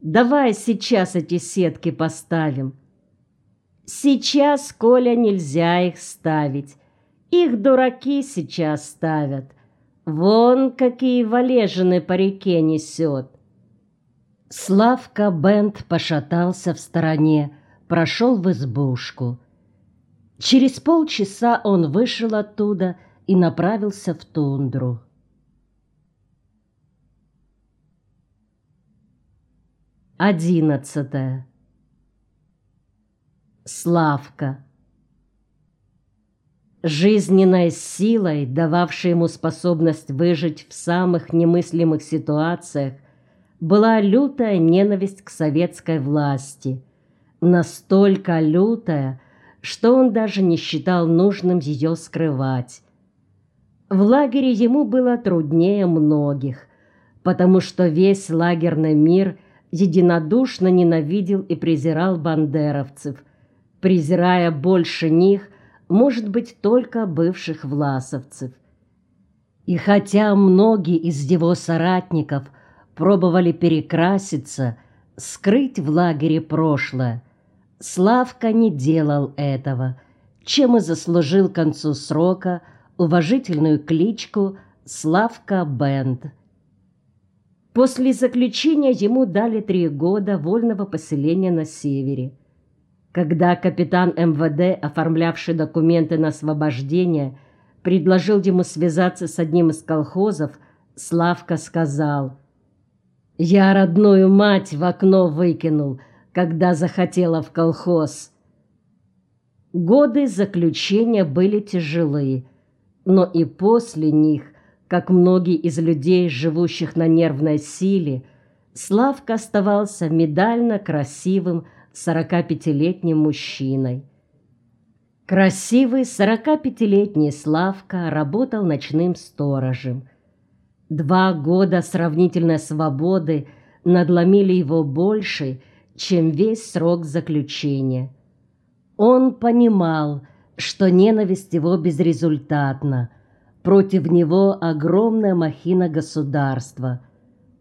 Давай сейчас эти сетки поставим. Сейчас, Коля, нельзя их ставить. Их дураки сейчас ставят. Вон какие валежины по реке несет. Славка Бент пошатался в стороне, прошел в избушку. Через полчаса он вышел оттуда и направился в тундру. Одиннадцатое. Славка. Жизненной силой, дававшей ему способность выжить в самых немыслимых ситуациях, была лютая ненависть к советской власти. Настолько лютая, что он даже не считал нужным ее скрывать. В лагере ему было труднее многих, потому что весь лагерный мир единодушно ненавидел и презирал бандеровцев, презирая больше них, может быть, только бывших власовцев. И хотя многие из его соратников – пробовали перекраситься, скрыть в лагере прошлое. Славка не делал этого, чем и заслужил к концу срока уважительную кличку Славка Бенд. После заключения ему дали три года вольного поселения на севере. Когда капитан МВД, оформлявший документы на освобождение, предложил ему связаться с одним из колхозов, Славка сказал – я родную мать в окно выкинул, когда захотела в колхоз. Годы заключения были тяжелые, но и после них, как многие из людей, живущих на нервной силе, Славка оставался медально красивым 45-летним мужчиной. Красивый 45-летний Славка работал ночным сторожем – Два года сравнительной свободы надломили его больше, чем весь срок заключения. Он понимал, что ненависть его безрезультатна, против него огромная махина государства.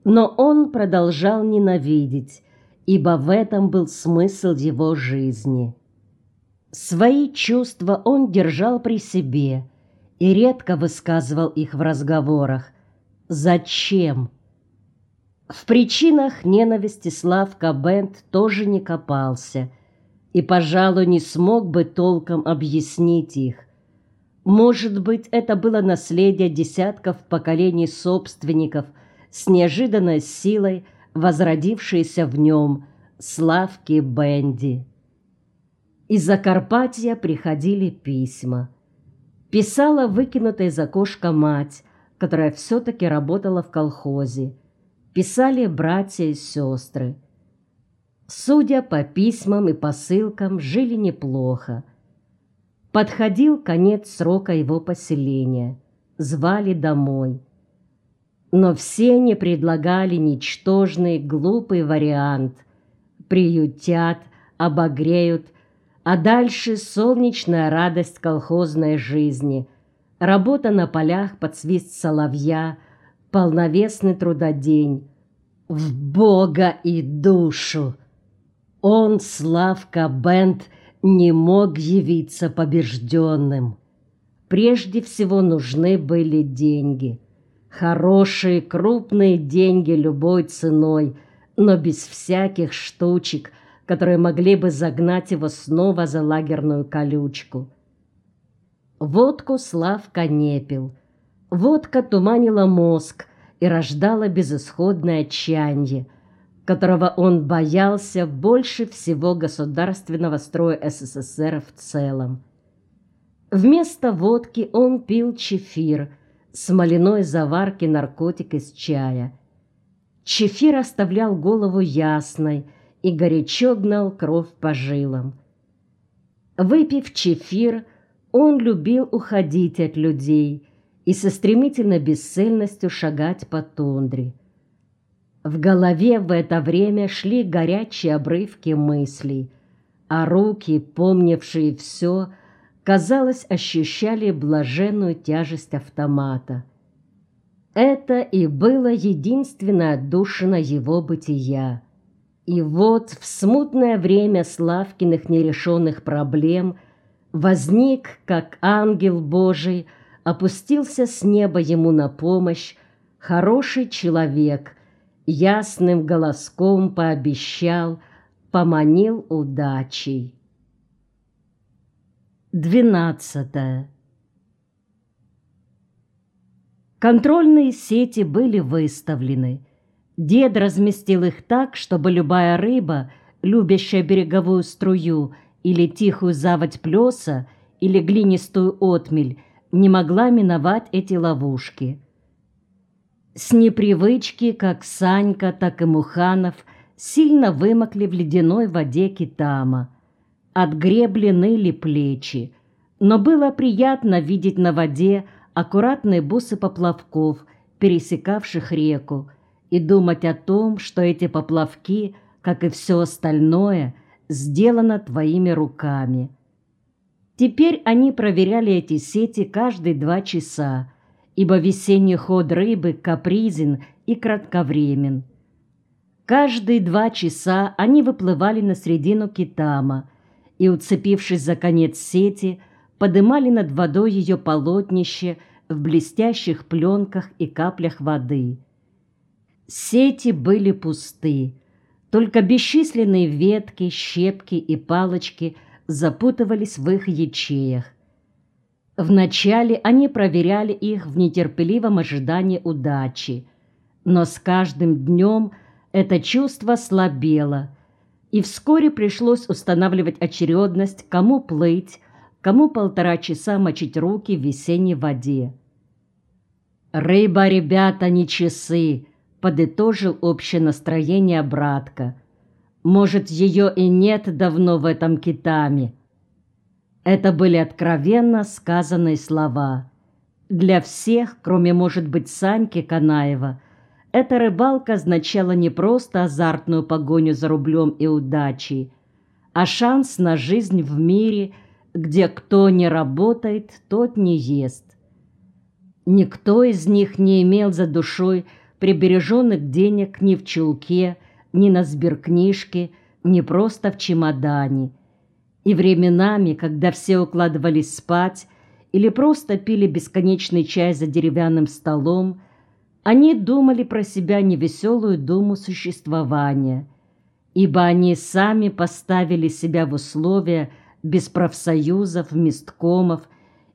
Но он продолжал ненавидеть, ибо в этом был смысл его жизни. Свои чувства он держал при себе и редко высказывал их в разговорах, Зачем? В причинах ненависти Славка Бент тоже не копался и, пожалуй, не смог бы толком объяснить их. Может быть, это было наследие десятков поколений собственников с неожиданной силой, возродившейся в нем Славки Бенди. Из Закарпатья приходили письма. Писала выкинутая из окошка мать, которая все-таки работала в колхозе. Писали братья и сестры. Судя по письмам и посылкам, жили неплохо. Подходил конец срока его поселения. Звали домой. Но все не предлагали ничтожный, глупый вариант. Приютят, обогреют, а дальше солнечная радость колхозной жизни – Работа на полях под свист соловья, полновесный трудодень. В Бога и душу! Он, Славка Бент, не мог явиться побежденным. Прежде всего нужны были деньги. Хорошие, крупные деньги любой ценой, но без всяких штучек, которые могли бы загнать его снова за лагерную колючку. Водку Славка не пил. Водка туманила мозг и рождала безысходное отчаяние, которого он боялся больше всего государственного строя СССР в целом. Вместо водки он пил чефир, смоляной заварки наркотик из чая. Чефир оставлял голову ясной и горячо гнал кровь по жилам. Выпив чефир, он любил уходить от людей и со стремительной бесцельностью шагать по тундре. В голове в это время шли горячие обрывки мыслей, а руки, помнившие все, казалось, ощущали блаженную тяжесть автомата. Это и было единственное отдушина его бытия. И вот в смутное время Славкиных нерешенных проблем возник, как ангел Божий, опустился с неба ему на помощь хороший человек, ясным голоском пообещал, поманил удачей. Двенадцатое. Контрольные сети были выставлены. Дед разместил их так, чтобы любая рыба, любящая береговую струю или тихую заводь плеса, или глинистую отмель, не могла миновать эти ловушки. С непривычки, как Санька, так и Муханов сильно вымокли в ледяной воде Китама. От гребли ныли плечи, но было приятно видеть на воде аккуратные бусы поплавков, пересекавших реку, и думать о том, что эти поплавки, как и все остальное, сделано твоими руками. Теперь они проверяли эти сети каждые два часа, ибо весенний ход рыбы капризен и кратковремен. Каждые два часа они выплывали на середину Китама и, уцепившись за конец сети, подымали над водой ее полотнище в блестящих пленках и каплях воды – Сети были пусты, только бесчисленные ветки, щепки и палочки запутывались в их ячеях. Вначале они проверяли их в нетерпеливом ожидании удачи, но с каждым днем это чувство слабело, и вскоре пришлось устанавливать очередность, кому плыть, кому полтора часа мочить руки в весенней воде. «Рыба, ребята, не часы!» подытожил общее настроение братка. Может, ее и нет давно в этом китаме. Это были откровенно сказанные слова. Для всех, кроме, может быть, Саньки Канаева, эта рыбалка означала не просто азартную погоню за рублем и удачей, а шанс на жизнь в мире, где кто не работает, тот не ест. Никто из них не имел за душой прибереженных денег ни в чулке, ни на сберкнижке, ни просто в чемодане. И временами, когда все укладывались спать или просто пили бесконечный чай за деревянным столом, они думали про себя невеселую думу существования, ибо они сами поставили себя в условия без профсоюзов, месткомов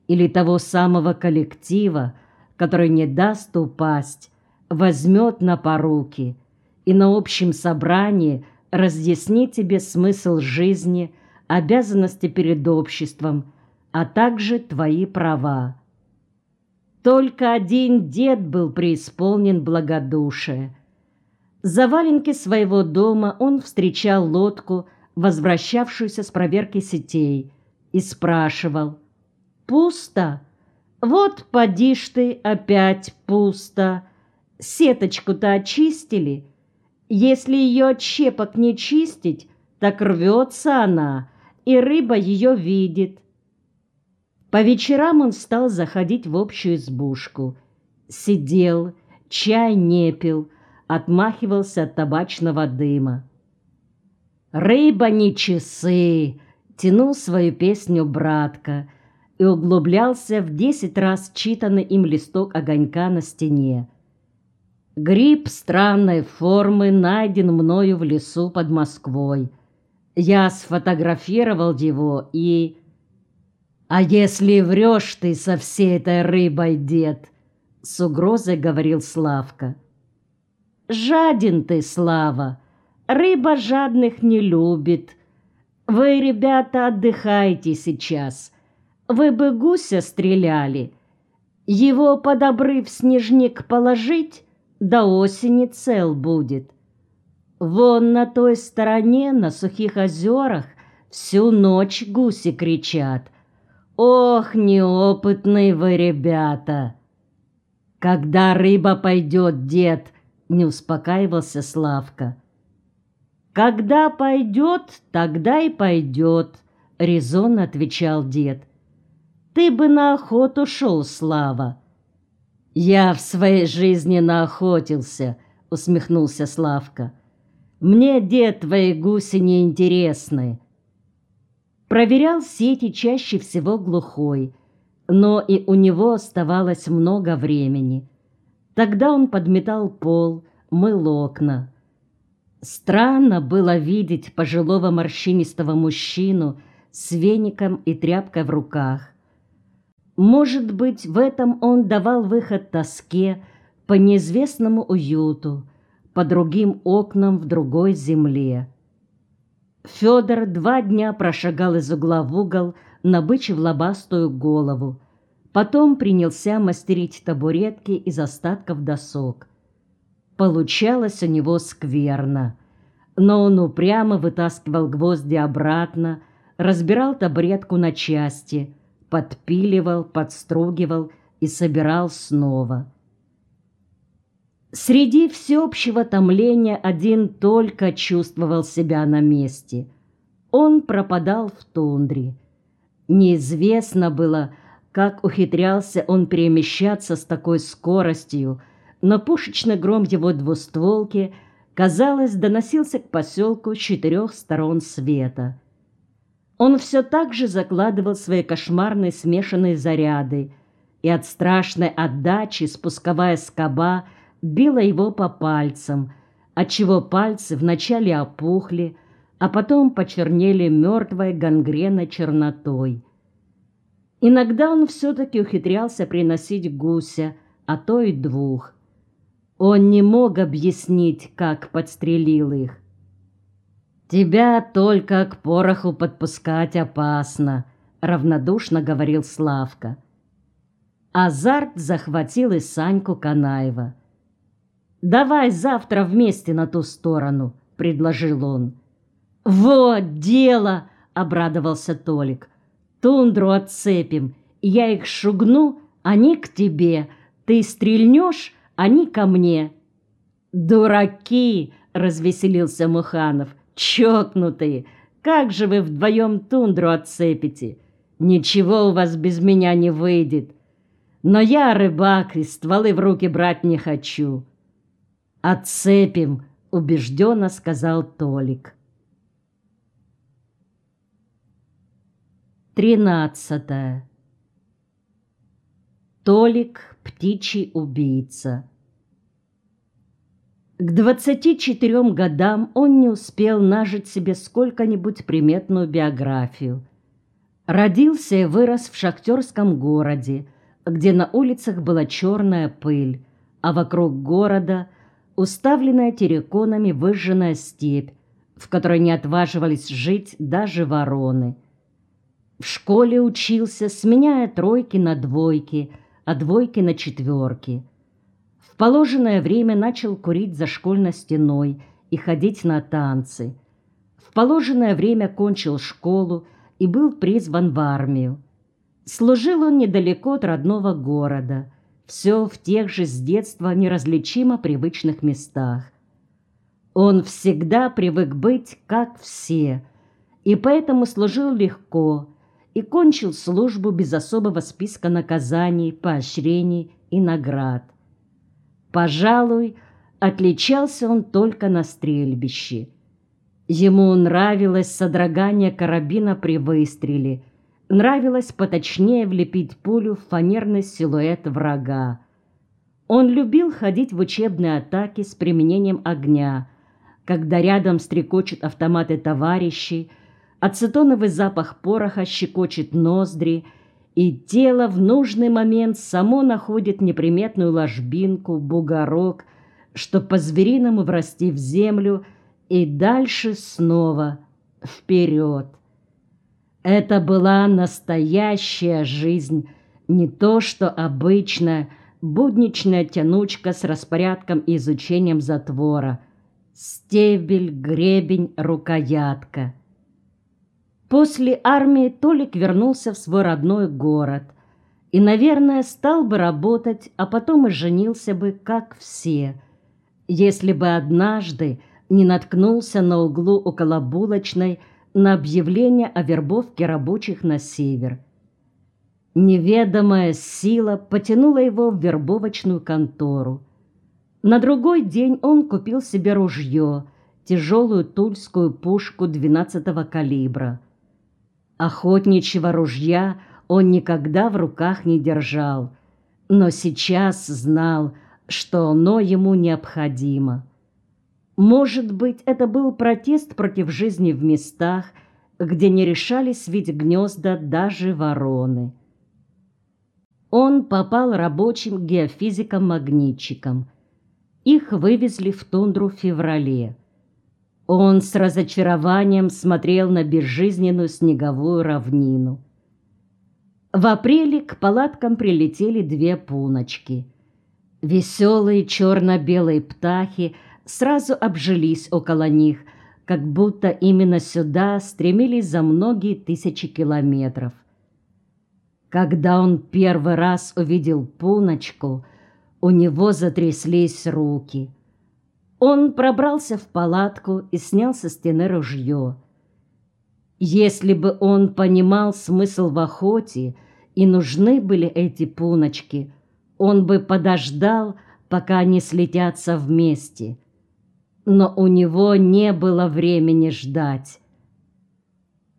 или того самого коллектива, который не даст упасть, возьмет на поруки и на общем собрании разъяснит тебе смысл жизни, обязанности перед обществом, а также твои права. Только один дед был преисполнен благодушия. За валенки своего дома он встречал лодку, возвращавшуюся с проверки сетей, и спрашивал «Пусто? Вот поди ж ты, опять пусто!» Сеточку-то очистили. Если ее от щепок не чистить, так рвется она, и рыба ее видит. По вечерам он стал заходить в общую избушку. Сидел, чай не пил, отмахивался от табачного дыма. «Рыба не часы!» — тянул свою песню братка и углублялся в десять раз читанный им листок огонька на стене. Гриб странной формы найден мною в лесу под Москвой. Я сфотографировал его и... «А если врешь ты со всей этой рыбой, дед?» С угрозой говорил Славка. «Жаден ты, Слава! Рыба жадных не любит. Вы, ребята, отдыхайте сейчас. Вы бы гуся стреляли. Его под обрыв снежник положить, до осени цел будет. Вон на той стороне, на сухих озерах, всю ночь гуси кричат. Ох, неопытные вы ребята! Когда рыба пойдет, дед, не успокаивался Славка. Когда пойдет, тогда и пойдет, резонно отвечал дед. Ты бы на охоту шел, Слава. «Я в своей жизни наохотился», — усмехнулся Славка. Мне, дед, твои гуси не интересны. Проверял сети чаще всего глухой, но и у него оставалось много времени. Тогда он подметал пол, мыл окна. Странно было видеть пожилого морщинистого мужчину с веником и тряпкой в руках. Может быть, в этом он давал выход тоске по неизвестному уюту, по другим окнам в другой земле. Федор два дня прошагал из угла в угол, набычив лобастую голову. Потом принялся мастерить табуретки из остатков досок. Получалось у него скверно. Но он упрямо вытаскивал гвозди обратно, разбирал табуретку на части, подпиливал, подстругивал и собирал снова. Среди всеобщего томления один только чувствовал себя на месте. Он пропадал в тундре. Неизвестно было, как ухитрялся он перемещаться с такой скоростью, но пушечный гром его двустволки, казалось, доносился к поселку с четырех сторон света. Он все так же закладывал свои кошмарные смешанные заряды, и от страшной отдачи спусковая скоба – била его по пальцам, отчего пальцы вначале опухли, а потом почернели мертвой гангреной чернотой. Иногда он все-таки ухитрялся приносить гуся, а то и двух. Он не мог объяснить, как подстрелил их. «Тебя только к пороху подпускать опасно», — равнодушно говорил Славка. Азарт захватил и Саньку Канаева — «Давай завтра вместе на ту сторону», — предложил он. «Вот дело!» — обрадовался Толик. «Тундру отцепим, я их шугну, они к тебе. Ты стрельнешь, они ко мне». «Дураки!» — развеселился Муханов. «Чокнутые! Как же вы вдвоем тундру отцепите? Ничего у вас без меня не выйдет. Но я рыбак и стволы в руки брать не хочу». «Отцепим», — убежденно сказал Толик. Тринадцатое. Толик — птичий убийца. К двадцати четырем годам он не успел нажить себе сколько-нибудь приметную биографию. Родился и вырос в шахтерском городе, где на улицах была черная пыль, а вокруг города уставленная терриконами выжженная степь, в которой не отваживались жить даже вороны. В школе учился, сменяя тройки на двойки, а двойки на четверки. В положенное время начал курить за школьной стеной и ходить на танцы. В положенное время кончил школу и был призван в армию. Служил он недалеко от родного города – все в тех же с детства неразличимо привычных местах. Он всегда привык быть, как все, и поэтому служил легко и кончил службу без особого списка наказаний, поощрений и наград. Пожалуй, отличался он только на стрельбище. Ему нравилось содрогание карабина при выстреле – Нравилось поточнее влепить пулю в фанерный силуэт врага. Он любил ходить в учебные атаки с применением огня, когда рядом стрекочут автоматы товарищей, ацетоновый запах пороха щекочет ноздри, и тело в нужный момент само находит неприметную ложбинку, бугорок, что по-звериному врасти в землю и дальше снова вперед. Это была настоящая жизнь, не то что обычная, будничная тянучка с распорядком и изучением затвора. Стебель, гребень, рукоятка. После армии Толик вернулся в свой родной город и, наверное, стал бы работать, а потом и женился бы, как все, если бы однажды не наткнулся на углу около булочной – на объявление о вербовке рабочих на север. Неведомая сила потянула его в вербовочную контору. На другой день он купил себе ружье тяжелую тульскую пушку 12-го калибра. Охотничьего ружья он никогда в руках не держал, но сейчас знал, что оно ему необходимо. Может быть, это был протест против жизни в местах, где не решались ведь гнезда даже вороны. Он попал рабочим геофизиком-магнитчиком. Их вывезли в тундру в феврале. Он с разочарованием смотрел на безжизненную снеговую равнину. В апреле к палаткам прилетели две пуночки. Веселые черно-белые птахи сразу обжились около них, как будто именно сюда стремились за многие тысячи километров. Когда он первый раз увидел пуночку, у него затряслись руки. Он пробрался в палатку и снял со стены ружье. Если бы он понимал смысл в охоте и нужны были эти пуночки, он бы подождал, пока они слетятся вместе. Но у него не было времени ждать.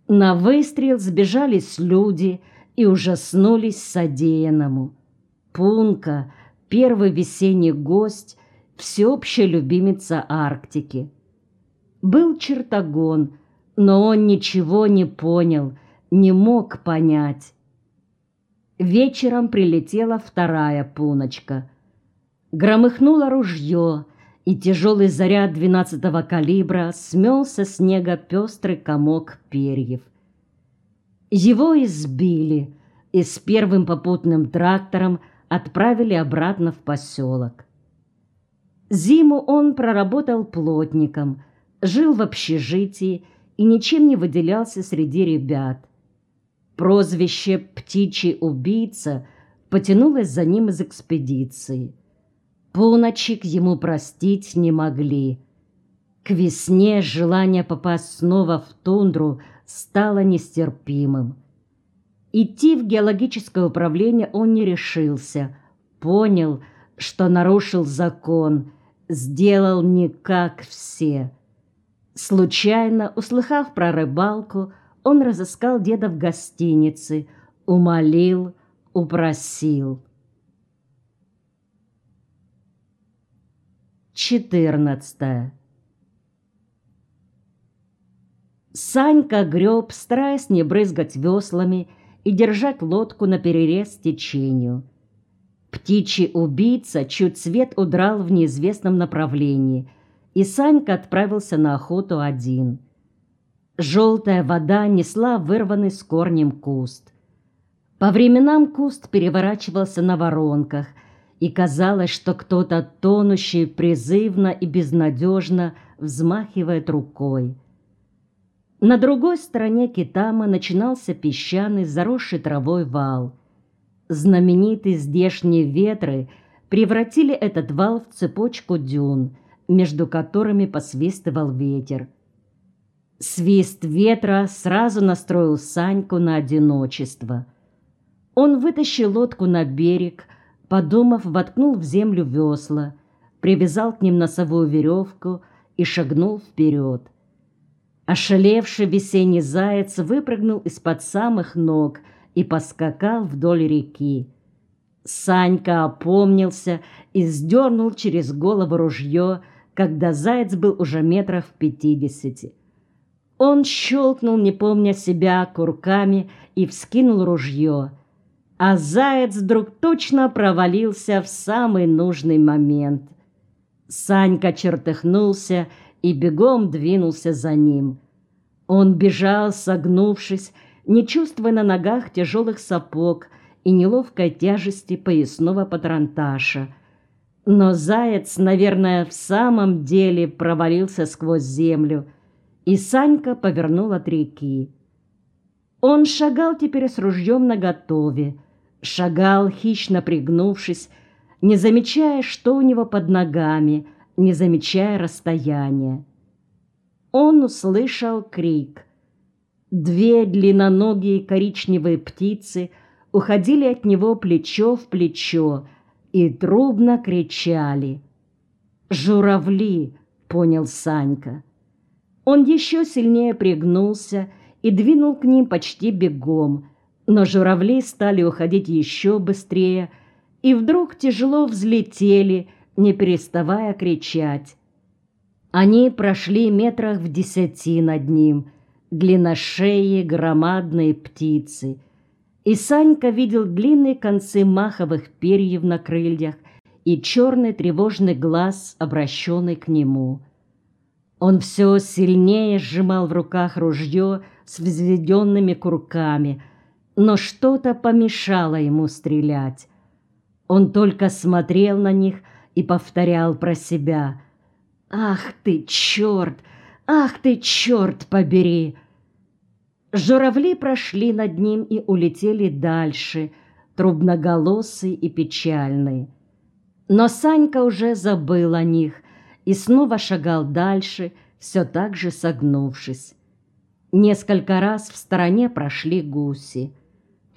На выстрел сбежались люди и ужаснулись содеянному. Пунка, первый весенний гость, всеобщая любимица Арктики. Был чертогон, но он ничего не понял, не мог понять. Вечером прилетела вторая пуночка. Громыхнуло ружье, и тяжелый заряд двенадцатого калибра смел со снега пестрый комок перьев. Его избили и с первым попутным трактором отправили обратно в поселок. Зиму он проработал плотником, жил в общежитии и ничем не выделялся среди ребят. Прозвище «птичий убийца» потянулось за ним из экспедиции. Пуночек ему простить не могли. К весне желание попасть снова в тундру стало нестерпимым. Идти в геологическое управление он не решился, понял, что нарушил закон – сделал не как все. Случайно, услыхав про рыбалку, он разыскал деда в гостинице, умолил, упросил. Четырнадцатое. Санька греб, стараясь не брызгать веслами и держать лодку на перерез течению – Птичий убийца чуть свет удрал в неизвестном направлении, и Санька отправился на охоту один. Желтая вода несла вырванный с корнем куст. По временам куст переворачивался на воронках, и казалось, что кто-то тонущий призывно и безнадежно взмахивает рукой. На другой стороне Китама начинался песчаный, заросший травой вал – Знаменитые здешние ветры превратили этот вал в цепочку дюн, между которыми посвистывал ветер. Свист ветра сразу настроил Саньку на одиночество. Он вытащил лодку на берег, подумав, воткнул в землю весла, привязал к ним носовую веревку и шагнул вперед. Ошалевший весенний заяц выпрыгнул из-под самых ног – и поскакал вдоль реки. Санька опомнился и сдернул через голову ружье, когда заяц был уже метров в пятидесяти. Он щелкнул, не помня себя, курками и вскинул ружье. А заяц вдруг точно провалился в самый нужный момент. Санька чертыхнулся и бегом двинулся за ним. Он бежал, согнувшись, не чувствуя на ногах тяжелых сапог и неловкой тяжести поясного патронташа. Но заяц, наверное, в самом деле провалился сквозь землю, и Санька повернул от реки. Он шагал теперь с ружьем наготове, шагал, хищно пригнувшись, не замечая, что у него под ногами, не замечая расстояния. Он услышал крик. Две длинноногие коричневые птицы уходили от него плечо в плечо и трубно кричали. «Журавли!» — понял Санька. Он еще сильнее пригнулся и двинул к ним почти бегом, но журавли стали уходить еще быстрее и вдруг тяжело взлетели, не переставая кричать. Они прошли метрах в десяти над ним, длинношеи громадные птицы. И Санька видел длинные концы маховых перьев на крыльях и черный тревожный глаз, обращенный к нему. Он все сильнее сжимал в руках ружье с взведенными курками, но что-то помешало ему стрелять. Он только смотрел на них и повторял про себя «Ах ты, черт! Ах ты, черт побери!» Журавли прошли над ним и улетели дальше, трубноголосые и печальные. Но Санька уже забыл о них и снова шагал дальше, все так же согнувшись. Несколько раз в стороне прошли гуси.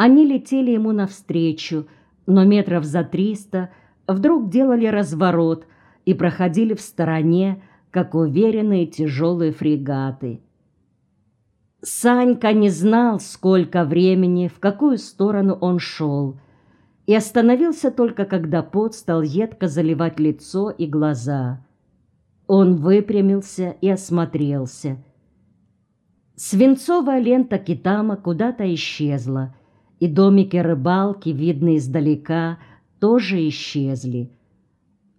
Они летели ему навстречу, но метров за триста вдруг делали разворот и проходили в стороне, как уверенные тяжелые фрегаты. Санька не знал, сколько времени, в какую сторону он шел, и остановился только, когда пот стал едко заливать лицо и глаза. Он выпрямился и осмотрелся. Свинцовая лента Китама куда-то исчезла, и домики рыбалки, видные издалека, тоже исчезли.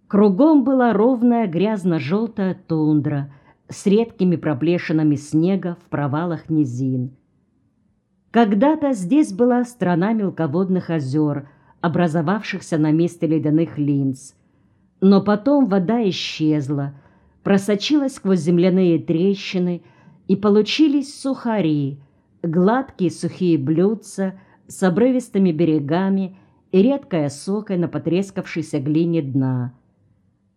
Кругом была ровная грязно-желтая тундра с редкими проплешинами снега в провалах низин. Когда-то здесь была страна мелководных озер, образовавшихся на месте ледяных линз. Но потом вода исчезла, просочилась сквозь земляные трещины, и получились сухари, гладкие сухие блюдца с обрывистыми берегами и редкой осокой на потрескавшейся глине дна.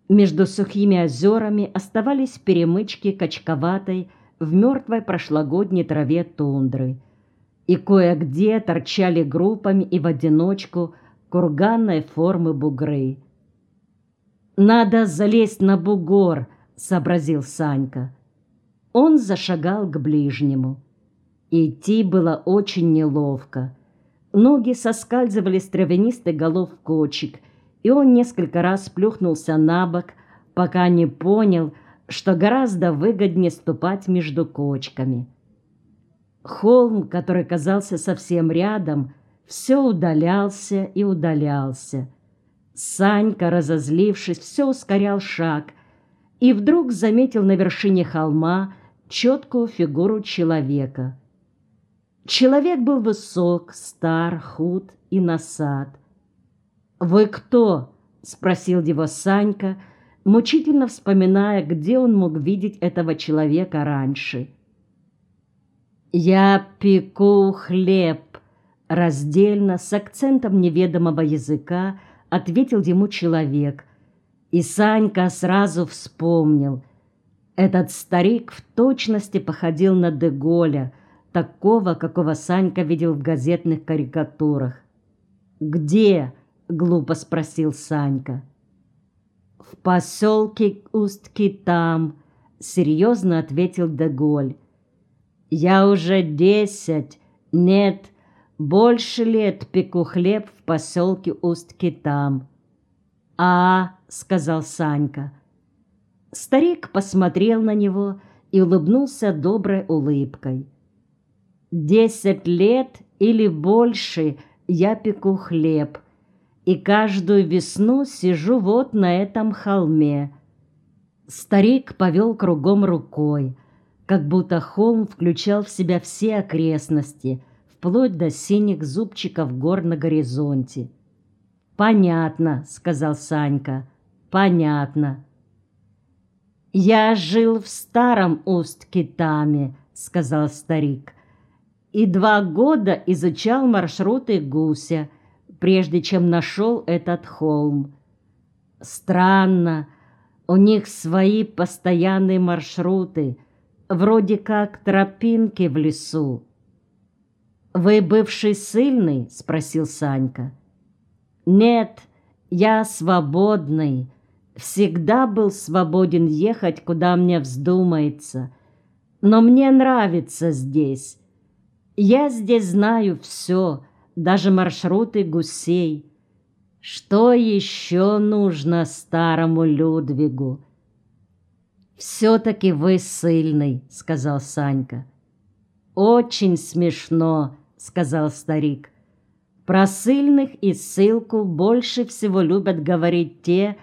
Между сухими озерами оставались перемычки качковатой в мертвой прошлогодней траве тундры, и кое-где торчали группами и в одиночку курганной формы бугры. «Надо залезть на бугор», — сообразил Санька. Он зашагал к ближнему. Идти было очень неловко. Ноги соскальзывали с травянистых голов кочек — и он несколько раз плюхнулся на бок, пока не понял, что гораздо выгоднее ступать между кочками. Холм, который казался совсем рядом, все удалялся и удалялся. Санька, разозлившись, все ускорял шаг и вдруг заметил на вершине холма четкую фигуру человека. Человек был высок, стар, худ и насад. «Вы кто?» — спросил его Санька, мучительно вспоминая, где он мог видеть этого человека раньше. «Я пеку хлеб», — раздельно, с акцентом неведомого языка, ответил ему человек. И Санька сразу вспомнил. Этот старик в точности походил на Деголя, такого, какого Санька видел в газетных карикатурах. «Где?» — глупо спросил Санька. «В поселке Усть-Китам», — серьезно ответил Деголь. «Я уже десять, нет, больше лет пеку хлеб в поселке Усть-Китам». «А», — сказал Санька. Старик посмотрел на него и улыбнулся доброй улыбкой. «Десять лет или больше я пеку хлеб», и каждую весну сижу вот на этом холме. Старик повел кругом рукой, как будто холм включал в себя все окрестности, вплоть до синих зубчиков гор на горизонте. «Понятно», — сказал Санька, — «понятно». «Я жил в старом Усть-Китаме», — сказал старик, — «и два года изучал маршруты гуся, прежде чем нашел этот холм. Странно, у них свои постоянные маршруты, вроде как тропинки в лесу. «Вы бывший сильный?» — спросил Санька. «Нет, я свободный. Всегда был свободен ехать, куда мне вздумается. Но мне нравится здесь. Я здесь знаю все, даже маршруты гусей. Что еще нужно старому Людвигу? «Все-таки вы сильный», — сказал Санька. «Очень смешно», — сказал старик. «Про сильных и ссылку больше всего любят говорить те,